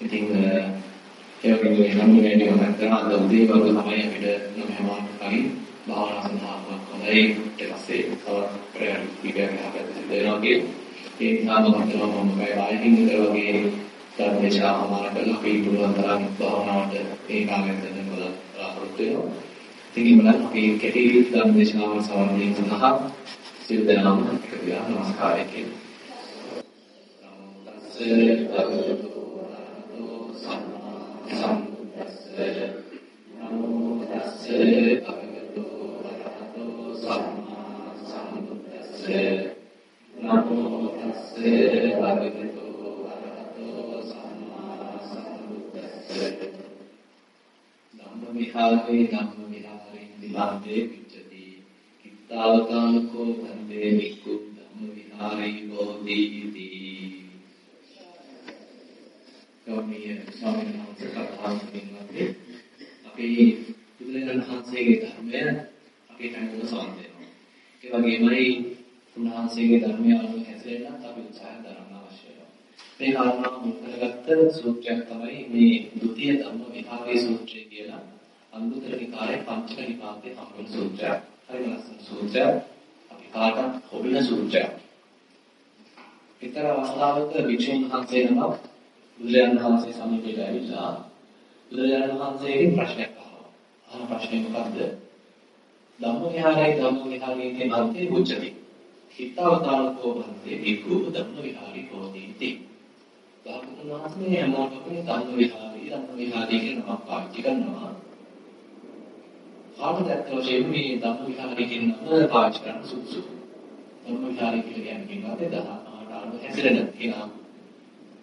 ඉතින් ඒ වගේ නම් වැඩි වෙනත් කරන අද උදේ වගේ තමයි අපිට නම් හැමෝම කලින් භාවනා සඳහාවක් හොඳයි ඊට පස්සේ තවත් ප්‍රයත්න විගයක් හදන්න සිද්ධ වෙනවා ඒ නිසා මම හිතනවා මම මේ ආයෙකින් විතර වගේ ධර්මේශා අමාර කරලා අපි පුළුවන් තරම් භාවනාවට ඒ කාලෙත් දෙන්න බලාපොරොත්තු වෙනවා. ඉතින් බලන්න අපි කෙටි ධර්මේශාව සමන් දීම සඳහා සියලු දෙනාම එකතු වෙලා නමස්කාරය කියනවා. නමෝ තස්සේ සම්බුද්දස්සේ ධම්ම විහාරේ ධම්ම විහාරේ නිබන්දේ විච්ඡති ගෞරවනීය ස්වාමීන් වහන්සේ කතා කරන්නේ අපේ බුදුරජාණන් වහන්සේගේ ධර්මය අපේ හැමෝම සමන් දෙනවා. ඒ වගේමයි උන්වහන්සේගේ ධර්මය අනුව හැසිරෙන්නත් අපි උත්සාහ කරන්න අවශ්‍යයි. මේ කාරණා මුල් කරගත්ත සූත්‍රයක් තමයි මේ ဒုတိ ය ධම්ම විභාගයේ සූත්‍රය කියලා අනුත්තර නිකායේ පංචක නිපාතයේ හම්බෙන සූත්‍රයක්. හරි ලස්සන සූත්‍රයක්. අපි කාටත් හොබින සූත්‍රයක්. ඊතර අවස්ථාවක වික්ෂුන් වහන්සේ නමක් බුදුරජාණන් වහන්සේ සමීපයට ඇවිල්ලා බුදුරජාණන් වහන්සේගෙන් ප්‍රශ්නයක් අහනවා. අහන ප්‍රශ්නේ මොකද්ද? ධම්ම විහාරයි ධම්ම විහාරයේ මන්තේ උච්චති. හිතවතාවකෝ භන්තේ විකු ධම්ම විහාරී හෝති. ධම්ම වහන්සේ හැමෝටම ධම්ම විහාරී ධම්ම විහාරී කියන නම පාවිච්චි කරනවා. කාටද ඇත්තටම මේ ධම්ම විහාරී කියන නම පාවිච්චි කරන්න සුදුසු? ධම්ම විහාරී කියලා කියන්නේ දහ ආකාරව හැසිරෙන කියන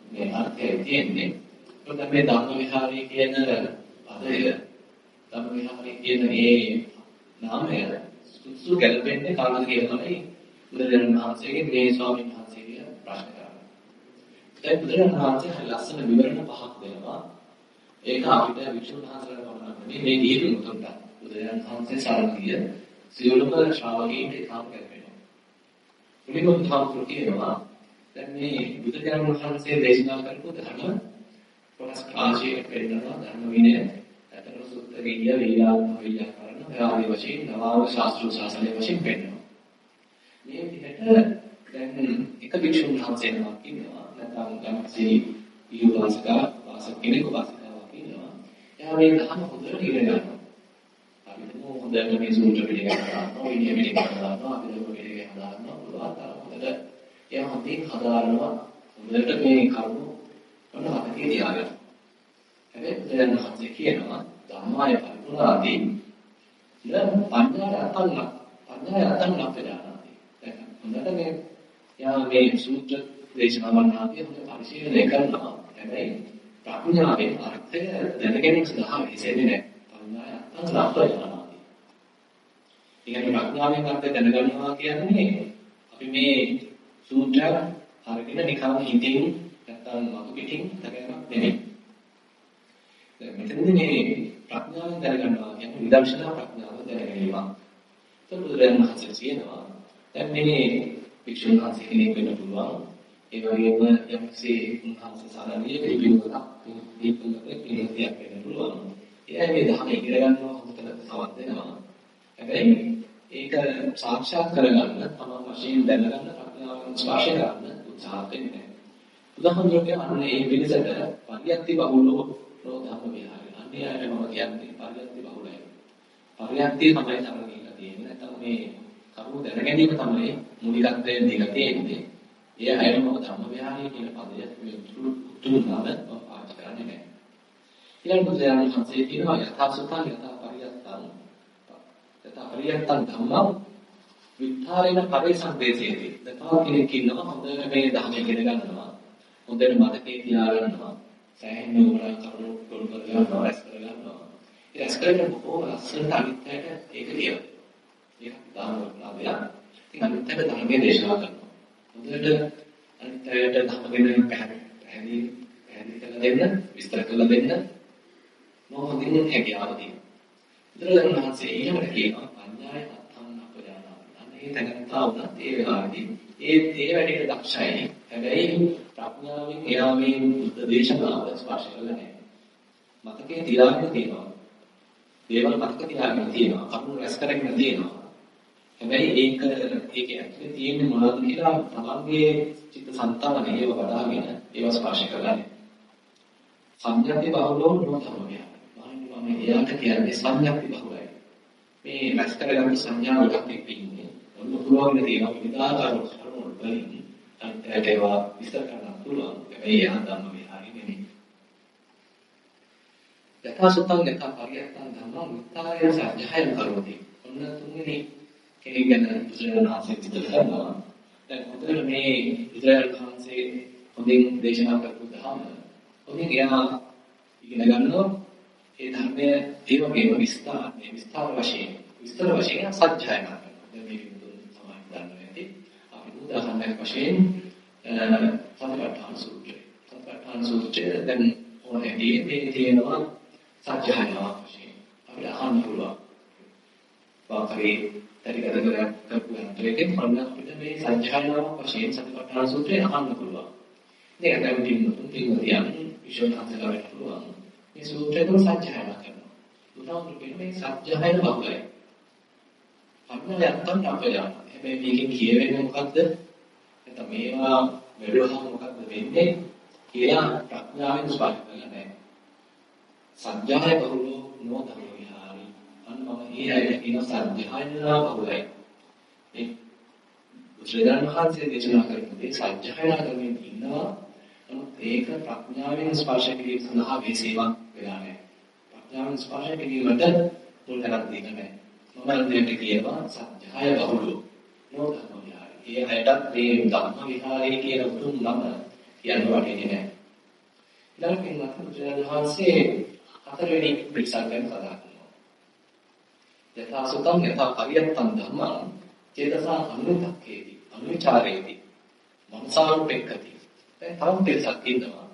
මේ අර්ථය තියෙන්නේ. මොකද මේ ධම්ම විහාරී කියන පදය ධම්ම විහාරී කියන මේ නාමය සුසු ගැලපෙන්නේ කාටද කියලා තමයි බුදුරජාණන් වහන්සේගේ මේ ස්වාමීන් වහන්සේගේ ප්‍රශ්න කරන්නේ. දැන් බුදුරජාණන් වහන්සේ හරි ලස්සන විවරණ පහක් දෙනවා. ඒක අපිට වික්ෂුන් වහන්සේලාට වුණා නෙමෙයි මේ දීපු මුතුන්ට. බුදුරජාණන් වහන්සේ සාරණ ගිය සියලුම ශ්‍රාවකීන්ට කාම කරනවා. මුලින්ම ධම්ම කියනවා දැන් මේ බුදුරජාණන් වහන්සේ දේශනා කරපු ධර්ම කොටස් රාශියක පෙන්නනවා. ධර්ම විනය අතන සුත්ත විද්‍ය වේලාම ව්‍යාකරණ ආදී වශයෙන් නවාව ශාස්ත්‍රීය ශාසනය වශයෙන් පෙන්නනවා. මේ විදිහට දැන් එක භික්ෂුන් වහන්සේ නමක් ඉන්නවා. නැත්නම් ගම්සී ඊවාසික වාසක කෙනෙකු වාසිකාවක් ඉන්නවා. එයා මේ ධර්ම හොඳට ඉගෙන ගන්නවා. අපි හොඳට මේ සූත්‍ර පිළිගන්න ගන්නවා විනය පිළිගන්න ගන්නවා අපි දුක පිළිගන්න ගන්නවා පුළුවන් තරම් හොඳට එයා හොඳින් හදාරනවා හොඳට මේ කරුණු මොන හදකේ තියාගන්න. හැබැයි බුදුන් වහන්සේ කියනවා ධම්මාය පරිපූර්ණාදී ඉල පඤ්ඤාය අතල්ල පඤ්ඤාය අතල්ල අපදානාදී. දැන් හොඳට මේ යා මේ සූත්‍ර දේශනාවන් ආදී හොඳ පරිශීලනය කරනවා. හැබැයි ප්‍රඥාවේ අර්ථය දැන ගැනීම සඳහා විසෙන්නේ නැහැ. පඤ්ඤාය අතල්ල අපදානාදී. ඉතින් ප්‍රඥාවෙන් අර්ථය දැනගන්නවා කියන්නේ අපි මේ සූත්‍රය අරගෙන නිකන් හිතින් නැත්නම් මතු පිටින් තකයක් නෙමෙයි. දැන් මෙතනදී මේ ප්‍රඥාවෙන් දැනගන්නවා කියන්නේ විදර්ශනා ප්‍රඥාව දැනගැනීම. ඒක බුදුරජාණන් වහන්සේ කියනවා. දැන් මේ වික්ෂුන් වහන්සේ කෙනෙක් වෙන්න පුළුවන්. ඒ වගේම යම්සේ උන්වහන්සේ සාරණීය පිළිපිනුකක් පිළිපිනුකක් පිළිපියක් වෙන්න පුළුවන්. එයා මේ ධර්ම ඉගෙන ගන්නවා හොඳට සමත් වෙනවා. හැබැයි ඒක සාක්ෂාත් කරගන්න තමන් වශයෙන් දැනගන්න ප්‍රඥාවෙන් ස්පර්ශ කරන්න උත්සාහ වෙන්නේ. උදාහරණයක් අන්නේ මේ පිළිසෙට පරියත්ති බහුලෝ රෝධම විහාරය. අන්නේ අයට මම කියන්නේ පරියත්ති බහුලයි. පරියත්ති තමයි තරණ කියලා තියෙන්නේ. නැත්නම් මේ කරුණු දැන ගැනීම තමයි මූලිකත්වයෙන් දීලා තියෙන්නේ. ඒ අයම මම ධම්ම විහාරය කියන පදය මේ උතුරු නාම පාවිච්චි කරන්නේ නැහැ. ඊළඟ බුදුරජාණන් වහන්සේ කියනවා යථා සුතං යථා පරියත්තං යථා පරියත්තං ධම්මං විත්තරේන පරිසංදේශයේදී. තව කෙනෙක් ඉන්නවා හොඳට මේ ධර්ම ඉගෙන ගන්නවා. හොඳට මතකේ තියාගන්නවා. සෑහෙන උගලන් කරුණු තොල් කර ගන්නවා, රැස් කර ගන්නවා. ඒ රැස් කරගෙන බොහෝ ලස්සනට අනිත්‍යයට ඒක කියනවා. ඒක දානවලදී. ඉතින් අනිත්‍යයට ධර්මයේ දේශනා කරනවා. හොඳට අනිත්‍යයට ධර්මගෙන පැහැදිලි පැහැදිලි කරලා දෙන්න, විස්තර කරලා දෙන්න මොහොතින් හැකියාව තියෙනවා. බුදුරජාණන් වහන්සේ ඊළඟට කියනවා පඤ්ඤාය ඒ තැනත්තා වුණත් ඒ වෙලාවේදී ඒ ඒ වැඩේට දක්ෂයි. හැබැයි ප්‍රඥාවෙන් එයා මේ බුද්ධ දේශනාව ස්පර්ශ කරලා නැහැ. මතකයේ තියාගෙන තියෙනවා. දේවල් මතක තියාගෙන තියෙනවා. කරුණු රැස් කරගෙන තියෙනවා. හැබැයි ඒක ඒක ඇතුලේ තියෙන්නේ මොනවද කියලා තමන්ගේ චිත්ත සංතානය ඒව වඩාගෙන ඒව ස්පර්ශ කරලා සංඥාති බහුලෝ නොතමයි. මම එයාට කියන්නේ සංඥාති බහුලයි. මේ රැස් කරගන්න සංඥාව එකක් එක්ක ඉන්නේ. ඔන්න පුළුවන් තියෙනවා විවිධාකාර කරුණු වලින් අන්තයට ඒවා විස්තර කරන්න පුළුවන්. හැබැයි එයා ධම්ම විහාරي නෙමෙයි. යථා සුත්තං යථා පරියත්තං ධම්මං මුත්තාය සත්‍යයන් කරෝති. ඔන්න තුන්වෙනි කෙනෙක් ගැන බුදුරජාණන් වහන්සේ විස්තර කරනවා. දැන් හොඳට මේ බුදුරජාණන් වහන්සේ හොඳින් දේශනා කරපු ධර්ම හොඳින් එයා ඉගෙන ගන්නවා. ඒ ධර්මය ඒ වගේම විස්තර මේ විස්තර වශයෙන් විස්තර වශයෙන් සත්‍යයන් කරනවා. දැන් මේක දුන්න තමයි දන්නවා ඇති. අපි උදාහරණයක් වශයෙන් සතිපට්ඨාන සූත්‍රය. සතිපට්ඨාන සූත්‍රය දැන් ඕනෑදී මේ තියෙනවා සත්‍යයනවා වශයෙන් අපිට අහන්න පුළුවන්. වාකරේ පරිගණක කරපු යන්ත්‍රයෙන් මම අපිට මේ සංජානනාවක් වශයෙන් සතිපට්ඨාන සූත්‍රය අහන්න පුළුවන්. මේක දැන් පින්නතුන් පින්වතියන් විශ්වනාථලා වෙන්න පුළුවන්. මේ සූත්‍රය තුළ සංජානනා කරනවා. උදාහරණ දෙන්න මේ සංජානන බහුලයි. අන්න යන්තම් අපේ යන. හැබැයි මේකෙන් කියවෙන්නේ මොකද්ද? නැත්නම් මේවා මෙලොවහම මොකද්ද වෙන්නේ කියලා ප්‍රඥාවෙන් ස්පර්ශ කරලා නැහැ. සංජානය බහුලෝ නොදහම අන්න මම ඒ අයට කියන සත්‍යයනා බහුලයි. ඒ බුදුරජාණන් වහන්සේ දේශනා කරන දේ සත්‍යයනා කරමින් ඉන්නවා. නමුත් ඒක ප්‍රඥාවෙන් ස්පර්ශ කිරීම සඳහා වේසේවක් වෙලා නැහැ. ප්‍රඥාවෙන් ස්පර්ශ කිරීමට මුල් තැනක් දෙන්නේ නැහැ. මම දෙයට කියනවා සත්‍යය බහුලෝ නෝධර්ම විහාරය. ඒ අයටත් මේ ධම්ම විහාරය කියන උතුම් නම කියන්න වටින්නේ නැහැ. ඊළඟට බුදුරජාණන් වහන්සේ හතරවෙනි පිටසක් ගැන කතා යථා සුතං යථා පරියත්තං ධම්මං චේතසා අනුතක්කේති අනුචාරේති මනසානුපෙක්ඛති දැන් තවම පිටසක් ඉන්නවා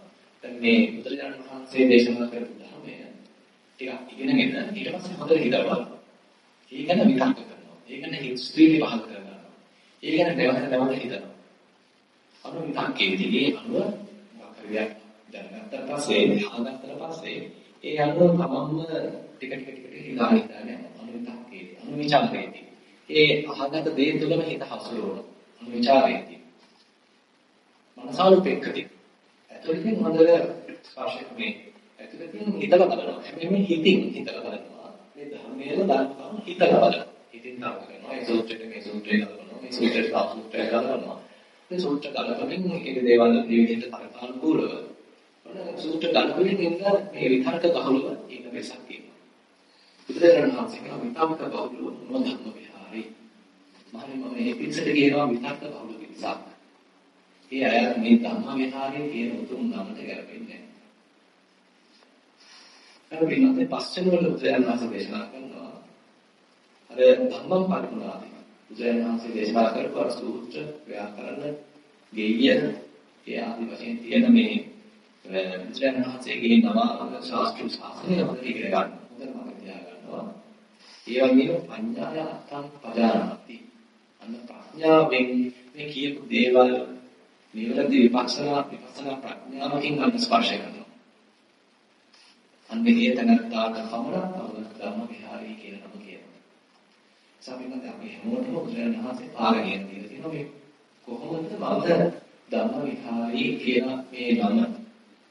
දැන් මේ බුදුරජාණන් වහන්සේ දේශනා කරපු ධර්මය ටිකක් ඉගෙනගෙන ඊට පස්සේ හොඳට හිතලා බලන්න. ඒ ගැන විතක්ක කරනවා. ඒ ගැන හිස්ත්‍රීලි පහල කරනවා. ඒ ගැන නැවත නැවත හිතනවා. අනු විතක්කේදී අනුව වාක්‍යයක් දැනගත්තට පස්සේ අහගත්තට පස්සේ ඒ අනුව තමන්ම ටික ටික ටික ටික හිතා හිතාගෙන අනුවිතක්කේති අනුවිචාරේති ඒ අහගත දේ තුළම හිත හසුරුවන අනුවිචාරේති මනසානුපෙක්කති ඇතුළතින් හොඳට ස්පර්ශ මේ ඇතුළතින් හිතලා බලනවා. හැබැයි මේ හිතින් හිතලා බලනවා. මේ ධර්මයේ දානකම හිතලා බලනවා හිතින් දාන කරනවා. ඒ සූත්‍රයේ මේ සූත්‍රය ගලවනවා. මේ සූත්‍රයේ තා සූත්‍රය ගලවනවා. මේ සූත්‍ර ගලවමින් ඒ දේවල් විවිධ තරකානුකූලව සූත්‍ර ගලවමින් ඉන්න මේ විතර්ක බහුලව ඉන්න වෙසක් තියෙනවා. බුදුරජාණන් වහන්සේගේ විතක්ක බහුල නොධම්ම විහාරේ. මහණෙනි මම මේ පිටසට කියනවා විතක්ක බහුල පිටසක්. ඒ අය මේ ධම්ම විහාරයේ තියෙන උතුම් නමට ගැලපෙන්නේ. නැහැ. අර විනෝදේ පස්චම වල බුදුරජාණන් වහන්සේ දේශනා කරනවා. අර ධම්මං පරිපුණාදී. බුදුරජාණන් වහන්සේ දේශනා කරපු අර සූත්‍ර ව්‍යාකරණ ගෙය්‍ය ඒ ආදි වශයෙන් තියෙන මේ බුදුරජාණන් වහන්සේගේ නම ශාස්ත්‍රීය ශාසනය අපිට ඉගෙන ගන්න. හොඳට මතක තියාගන්නවා. ඒ වගේම පඤ්ඤාය අත්තං පජානාති. අන්න ප්‍රඥාවෙන් මේ කියපු දේවල් නිවැරදි විපස්සනා විපස්සනා ප්‍රඥාවකින් අන්න ස්පර්ශ කරනවා. අන්න ඒ තැනත්තාට පමණක් ධර්ම විහාරී කියලා නම කියනවා. සමිනත් අපි හැමෝටම බුදුරජාණන් වහන්සේ පාරගෙන දීලා තියෙනවා මේ කොහොමද මම ධම්ම විහාරී කියන මේ නම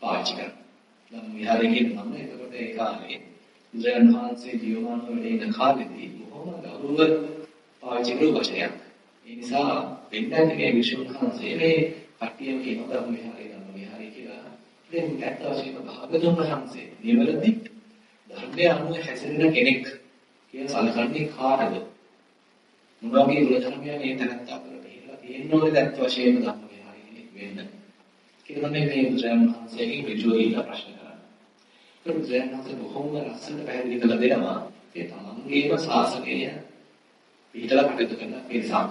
පාවිච්චි කරන්නේ. ධම්ම විහාරී කියන නම එතකොට ඒ කාලේ බුදුරජාණන් වහන්සේ ජීවමාන වෙලා ඉන්න කාලෙදී බොහොම ගෞරව පාවිච්චි කරපු වචනයක්. ඒ නිසා වෙන්නේ මේ විශ්ව වහන්සේ මේ කට්ටියම කියන ධර්ම විහාරය ධර්ම විහාරය කියලා. ඉතින් ඇත්ත වශයෙන්ම භාගතුන් වහන්සේ නිවැරදි ධර්මයේ අනුව හැසිරෙන කෙනෙක් කියන සලකන්නේ කාටද? මොනවාගේ ගුණ ධර්මයන් මේ තැනත්තා කරලා කියලා තියෙනවද ඇත්ත වශයෙන්ම ධර්ම විහාරය වෙන්න. කියලා මේ බුදුරජාණන් වහන්සේගේ ඍජුව ප්‍රශ්න බුදුරජාණන්සේ බොහොම ලස්සනට පැහැදිලි කරලා දෙනවා ඒ තමන්ගේම ශාසනය පිටලා කටයුතු කරන පිරිසක්.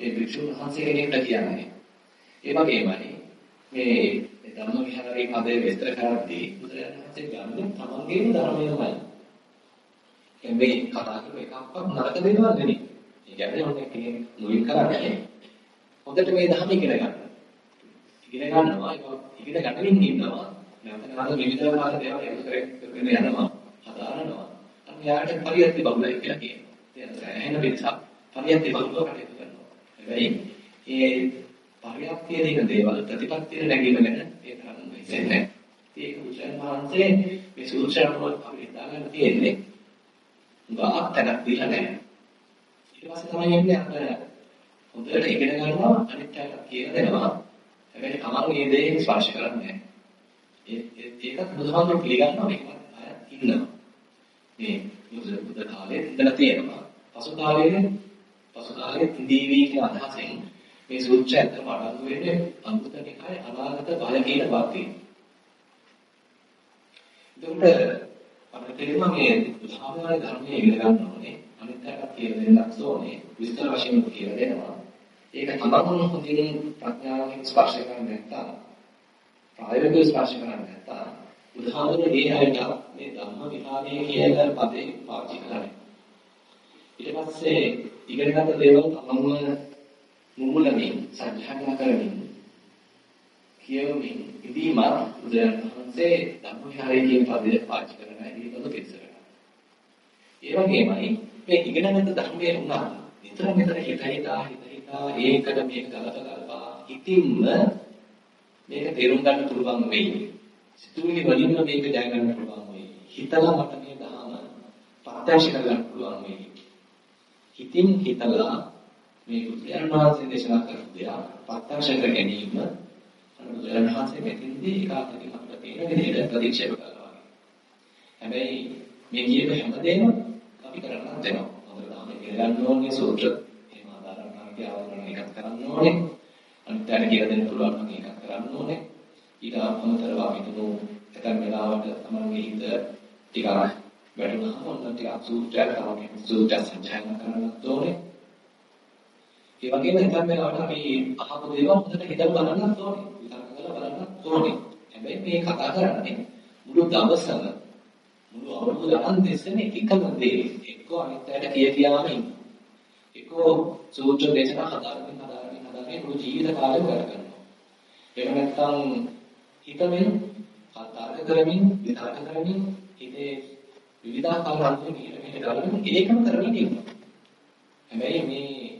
ඒ භික්ෂුන් වහන්සේ කෙනෙක්ට කියන්නේ. ඒ වගේමයි මේ ධර්ම විහාරයේ පදේ විස්තර කරද්දී බුදුරජාණන් වහන්සේ ගන්නේ තමන්ගේම ධර්මයමයි. මේ කතා කරපු එකක්වත් නරක දෙනවා නෙවෙයි. ඒ කියන්නේ ඔන්නේ කෙනෙක් මුලින් කරන්නේ හොඳට මේ ධර්ම ඉගෙන ගන්න. ඉගෙන ගන්නවා ඒක ඉගෙන ගන්නමින් ඉන්නවා නැවත නැවත විවිධ ආකාර දේවල් එකතු කරගෙන යනවා හදාරනවා අන්න යාට පරියත්ති බහුලයි කියලා කියනවා තේරෙනවද එහෙනම් වෙනසක් පරියත්ති බහුලව කටයුතු කරනවා හැබැයි ඒ පරියත්තියේ තියෙන දේවල් ප්‍රතිපත්තියේ නැගීම ගැන ඒ තරම් වෙන්නේ නැහැ ඒක උචයන් වහන්සේ මේ සූත්‍රයන්වල අපි හිතාගන්න තියෙන්නේ ගාක් තැනක් දීලා නැහැ ඊට පස්සේ තමයි එන්නේ අර හොඳට ඉගෙන ගන්නවා අනිත් අයට කියලා දෙනවා. හැබැයි තමන් මේ දේ ස්පර්ශ කරන්නේ නැහැ. ඒකත් බුදුහාමුදුරුවෝ පිළිගන්නවා මේකත් අය ඉන්නවා. මේ බුදු බුදු කාලේ ඉඳලා තියෙනවා. පසු කාලයේ පසු කාලයේ දීවි කියන අදහසෙන් මේ සූත්‍රය ඇත්තම අඩංගු වෙන්නේ අනුත්තර නිකායේ අනාගත බය කියන වාක්‍යය. එතකොට අපිට තේරෙනවා මේ බුදුහාමුදුරුවෝ ධර්මයේ ඉගෙන ගන්න ඕනේ. අනිත් අයට කියලා දෙන්නත් ඕනේ. විස්තර වශයෙන් කියලා දෙනවා. ඒක තමන් හොඳින් ප්‍රඥාවෙන් ස්පර්ශ කරන්නේ නැත්නම් ප්‍රායෝගිකව ස්පර්ශ කරන්නේ නැත්නම් උදාහරණයක් ඒ අයට මේ ධම්ම විහාරයේ කියන පදේ පාවිච්චි කරන්නේ. ඊට පස්සේ ඉගෙන ගන්න දේවල් තමන්ම මුමුලමින් සත්‍යඥා කරමින් කියවමින් ඉදීම බුදුරජාණන්සේ ධම්ම විහාරයේ කියන පදේ පාවිච්චි කරන හැටි පොත පිළිසරන. ඒ වගේමයි මේ ඉගෙන ගන්න ධර්මයේ උනා නිතර නිතර හිත හිතා හිත ඒකට මේක ගලප ගලපා ඉතින්ම මේක තේරුම් ගන්න පුළුවන් වෙයි. සිතුවිලි වලින්ම මේක දැනගන්න පුළුවන් වෙයි. හිතලා මට මේ දහම ප්‍රත්‍යක්ෂ කරගන්න පුළුවන් වෙයි. හිතින් හිතලා මේ බුදුරජාණන් වහන්සේ දේශනා කරපු දේ ප්‍රත්‍යක්ෂ කර ගැනීම බුදුරජාණන් වහන්සේ මෙතෙන්දී ඒකාන්තයෙන් අපිට තේරෙන විදිහට ප්‍රතික්ෂේප කරනවා. හැබැයි මේ කියපු හැමදේම අපි කරන්න දෙනවා. මොකද අපි ගන්න ඕනේ සූත්‍ර කරන්න ඕනේ. අනිත් අයට කියලා දෙන්න පුළුවන් නම් ඒකත් කරන්න ඕනේ. ඊට අමතරව අපි තුමු ඇතන් වෙලාවට තමන්ගේ හිත ටිකක් වැඩුණාම ඔන්න ටිකක් සූත්‍රයක් තමයි සූත්‍ර සංජානන කරන්නත් ඕනේ. ඒ වගේම හිතන් වෙලාවට අපි අහපු දේවල් හොඳට හිතලා බලන්නත් ඕනේ. විතර කරලා බලන්නත් ඕනේ. හැබැයි මේ කතා කරන්නේ මුළු දවසම මුළු අවුරුදු අන්තිසෙම එකම දේ එක්ක අනිත් අයට කිය කියාම ඉන්නවා. එක්ක සූත්‍ර දේශනා හදාගෙන හදාගෙන හදාගෙන මුළු ජීවිත කාලෙම ගත කරනවා. එහෙම නැත්නම් හිතමින් තර්ක කරමින් විතර්ක කරමින් හිතේ විවිධාකාර අන්තර මෙහෙට මෙහෙට ගලන ඒකම කරමින් ඉන්නවා. හැබැයි මේ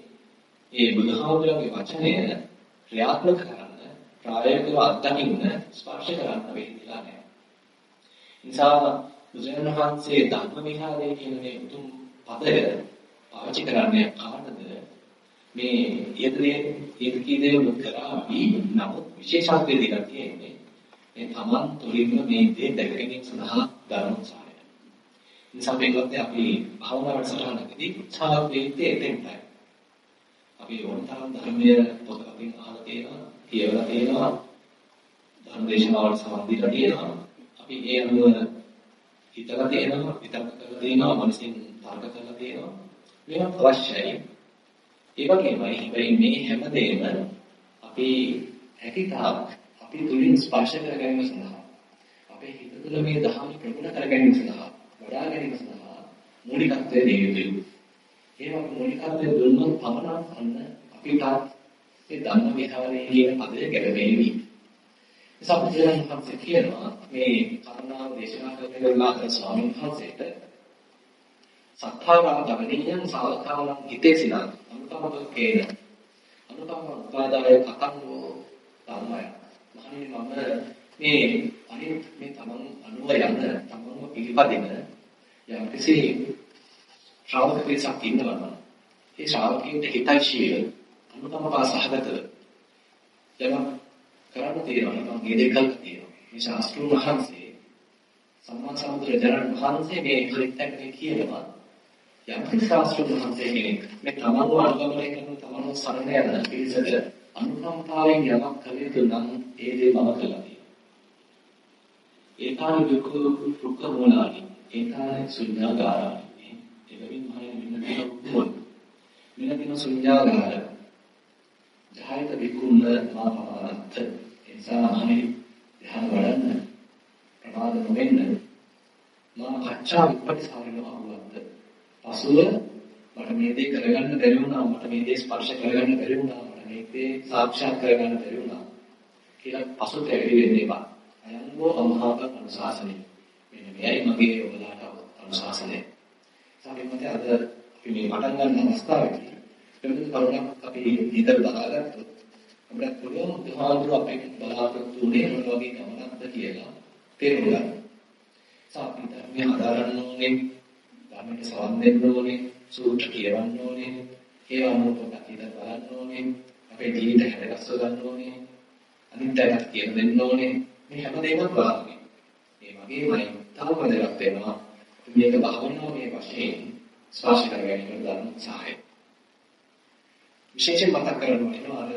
මේ බුදුහාමුදුරන්ගේ වචනය ක්‍රියාත්මක කරන්න ප්‍රායෝගිකව අත්දකින්න ස්පර්ශ කරන්න වෙන්නේ නැහැ. නිසා බුදුරජාණන් වහන්සේ ධර්ම විහාරයේ කියන මේ උතුම් පදය පාවිච්චි කරන්නේ කාටද මේ ඊතරේ ඊතකී දේවල් කරාවි නමුත් විශේෂත්වය දෙකක් තියෙන්නේ මේ තමන් තුළින්ම මේ දේ දැක ගැනීම සඳහා ධර්ම උත්සාහය. නිසා මේකත් අපි භාවනා වැඩසටහනකදී උත්සාහ වෙන්නේ එතෙන්ටයි. අපි ඕන තරම් ධර්මයේ පොතකින් අහලා තියෙනවා, කියවලා තියෙනවා, ධර්ම දේශනාවල් සම්බන්ධීලා තියෙනවා. අපි ඒ අනුව හිතලා තියෙනවා, විතර්ක කරලා තියෙනවා, මනසින් තර්ක කරලා තියෙනවා. මේවා අවශ්‍යයි. ඒ වගේමයි හැබැයි මේ හැමදේම අපි හැකිතාක් අපි තුලින් ස්පර්ශ කර ගැනීම සඳහා අපේ හිත තුළ මේ දහම ප්‍රගුණ කර ගැනීම සඳහා වඩා ගැනීම සඳහා මූලිකත්වයේ දෙය යුතුයි. ඒවා මූලිකත්වයේ දුන්නොත් පමණක් අන්න අපිට ඒ ධම්ම විහාරයේ කියන පදය ගැලපෙන්නේ. නිසා බුදුරජාණන් වහන්සේ කියනවා මේ කරුණාව දේශනා කරන ගල්ලාතර ස්වාමීන් වහන්සේට සත්තාවං ගමනියං සාවකාවං හිතේසිනං අනුකම්පකේන අනුකම්ප උපාදාය කතංගෝ ධර්මය මහණෙනි මම මේ අනිත් මේ තමන් අනුව යන තමන්ව පිළිපදින යම් කිසි ශ්‍රාවක පිරිසක් ඉන්නවා නම් ඒ ශ්‍රාවකයන්ට හිතයිශීල අනුකම්පා සහගතව යම කරන්න තියෙනවා මම මේ දෙකක් තියෙනවා. මේ ශාස්ත්‍රුන් වහන්සේ සම්මා සම්බුදුරජාණන් වහන්සේ මේ හරිතකනේ කියනවා. යම් ශාස්ත්‍ර වහන්සේ කෙනෙක් මේ තමන්ව අනුගමනය කරන තමන්ව සරණ යන පිරිසට අනුකම්පාවෙන් යමක් කළ යුතු නම් ඒ දේ මම කළා. ඒකාන දුක්ඛ දුක්ඛ මොනානි ඒකාන ශුඤ්ඤාගාරානි එබැවින් මහණෙනි මෙන්න මේක උතුම් මෙන්න මේක ශුඤ්ඤාගාර ජායත විකුණ මා පමානත් එසා මහණෙනි ධ්‍යාන වඩන්න ප්‍රමාද නොවෙන්න මා පච්චා විපටිසාරිනව අහුවත් පසුව මට මේ දේ කරගන්න බැරි වුණා මට මේ දේ ස්පර්ශ කරගන්න බැරි වුණා මට මේ දේ සාක්ෂාත් කරගන්න බැරි වුණා කියලා පසුත ඇවිලි වෙන්න එපා. අයංගෝ අමහාප අනුශාසනය. මෙන්න මෙයයි මගේ ඔයාලට අනුශාසනය. සාකච්ඡාවේ අද අපි මේ පටන් ගන්න අවස්ථාවේදී වෙනද කරුණක් අපි හිතට දාගත්තොත් අපිට පුළුවන් උදාහරණ අපේ බලාපොරොත්තු වෙන්නේ මොන වගේ ගමනක්ද කියලා තේරුම් ගන්න. සාපි ධර්මයේ ආදාරන්න ඕනේ, ධර්මයට සවන් දෙන්න ඕනේ, සූත්‍ර කියවන්න ඕනේ, ඒවා මොකක්ද කියලා බලන්න ඕනේ, අපේ ජීවිතය හැදගස්ව ගන්න ඕනේ, අනිත් අයට කියන දෙන්න ඕනේ. මේ හැම දෙයක්ම බලන්නේ. මේ වගේමයි තව වැදගත් වෙනවා මේක භාවනාව මේ වශයෙන් ස්පර්ශ කර ගැනීම ගන්න උත්සාහය. විශේෂයෙන් මතක් කරගන්න වෙනවා අර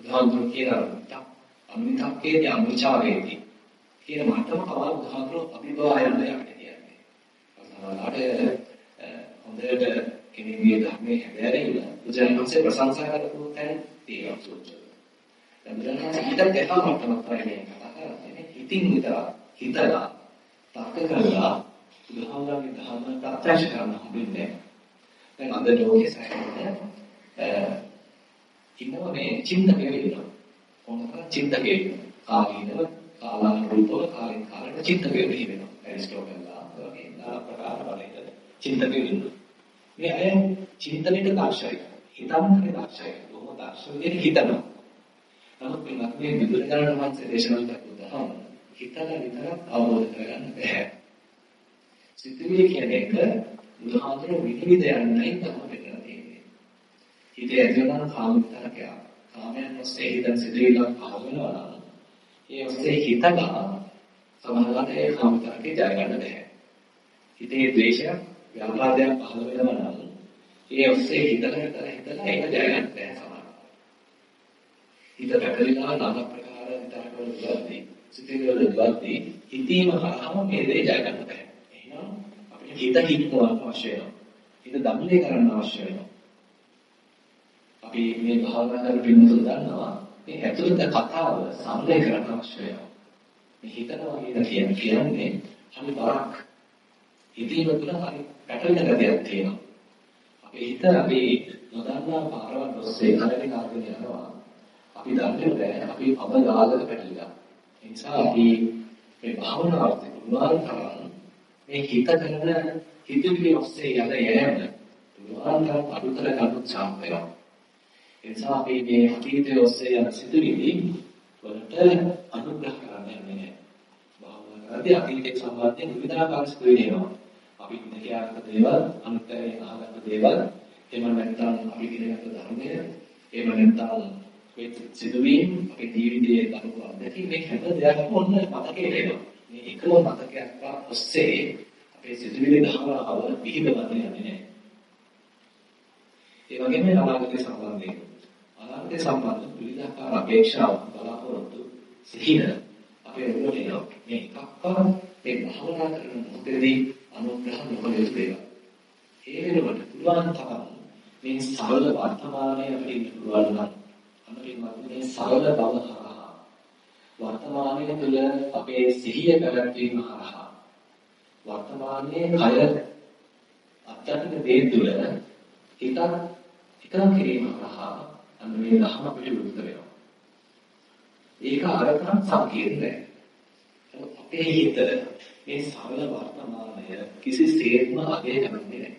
උදාහරණ කියලා අමිතක්කේදී අමුචාවේදී කියන මට්ටම තමයි උදාහරණ අභිභායන යන්නේ කියන්නේ. සමහරවිට හොඳට කෙනෙකුගේ ධර්මයේ හැදෑරීම බුදුරජාණන්සේ ප්‍රශංසා කරපු තැන තියෙනවා සූත්‍රය. බුදුරජාණන්සේ ඊට එහා මට්ටමක් තමයි මේ කතා කරන්නේ. හිතින් විතර හිතලා තර්ක කරලා බුදුහාමුදුරන්ගේ ධර්ම ප්‍රත්‍යක්ෂ කරන්න හම්බෙන්නේ. දැන් අද ලෝකේ සැකෙන්නේ ඉන්නවා මේ චින්තකය වෙනවා. කොහොමද චින්තකය කාලීනව කාලානුරූපව කාලෙන් කාලෙට චින්තකය වෙනවා. ඇරිස්ටෝටල්ලා වගේ නාන ප්‍රකාර වලින් චින්තකය වෙනවා. මේ අය චින්තනෙට දක්ෂයි. හිතන්නට දක්ෂයි. බොහොම දක්ෂ විදිහට හිතනවා. නමුත් මේ මේ බුදුරජාණන් වහන්සේ දේශනා කරපු දහම හිතලා විතරක් අවබෝධ කරගන්න බැහැ. සිතුවිලි කියන එක බුදුහාමුදුරු විනිවිද යන්නයි තමයි වෙන්න තියෙන්නේ. හිතේ ඇතිවන කාම විතරකය. කාමයන් ඔස්සේ හිතන සිතුවිලි පහළ වෙනවා නම් ඒ ඔස්සේ හිතලා සමහරවිට ඒ කාම විතරකේ ජය ගන්න බැහැ. හිතේ ද්වේෂයක් ව්‍යාපාදයක් පහළ වෙනවා නම් ඒ ඔස්සේ හිතලා හිතලා හිතලා ඒක ජය ගන්න බැහැ සමහරවිට. හිත පැටලිලා নানা ප්‍රකාර විතරක වල දුවද්දී සිතුවිලි වල දුවද්දී හිතීම හරහාම මේ දේ ජය ගන්න බැහැ. හිත හික්මවන්න අවශ්‍ය වෙනවා. හිත දමනය කරන්න අවශ්‍ය වෙනවා. අපි මේ භාවනා කරන පිළිතුරු දන්නවා මේ ඇතුළත කතාව සම්ලේ කරන්න අවශ්‍ය වෙනවා. මේ හිතනවා කියන කියන්නේ හරි බරක්. හිතීම තුළ හරි පැටලෙන ගතියක් තියෙනවා. අපේ හිත අපි නොදන්නා පාරවල් ඔස්සේ කරගෙන ආගෙන යනවා. අපි දන්නේ නැහැ අපි පබ ගාලක පැටලිලා. ඒ නිසා අපි මේ භාවනාවට පුළුවන් තරම් මේ හිත කරන හිතුවිලි ඔස්සේ යන යෑම පුදුමාකාර අනුතර ගන්න උත්සාහ වෙනවා. ඒ නිසා අපි මේ අතීතයේ ඔස්සේ යන සිතුවිලි වලට අනුග්‍රහ කරන්න යන්නේ නැහැ. භාවනාවේදී අතීතයේ සම්බන්ධයෙන් විවිධාකාර සිතුවිලි එනවා. අපි ඉඳගත් දේවල්, අනුතරේ අහගත් දේවල්, එහෙම නැත්නම් අපි ඉගෙනගත් ධර්මය, එහෙම නැත්නම් මේ සිදුවීම් අපේ ජීවිතයේ දරුවා දැකීම මේ හැම දෙයක්ම ඔන්න මතකේ එනවා. මේ එකම මතකයක් ඔස්සේ අපේ සිතුවිලි ධාරාව විහිදවන්න යන්නේ නැහැ. ඒ වගේම අනාගතය සම්බන්ධයෙන් අනාගතය සම්බන්ධ විවිධාකාර අපේක්ෂා බලාපොරොත්තු සිහින අපේ ඔළුවට එනවා. මේ එකක්වත් මේ භවනා කරන මොකදදී අනුග්‍රහ නොකළ යුතු දේවල්. ඒ වෙනුවට පුළුවන් තරම් මේ සරල වර්තමානයේ අපිට පුළුවන් නම් අපිට මේ සරල බව වර්තමානයේ තුල අපේ සිහිය පැවැත්වීම හරහා වර්තමානයේ කය අත්‍යන්ත දේ තුල හිත එකඟ කිරීම හරහා අන්න මේ ධර්ම අපිට විරුද්ධ වෙනවා. ඒක අරතරම් සංකීර්ණ නෑ. අපේ හිත මේ සරල වර්තමානය කිසිසේත්ම අගය කරන්නේ නෑ.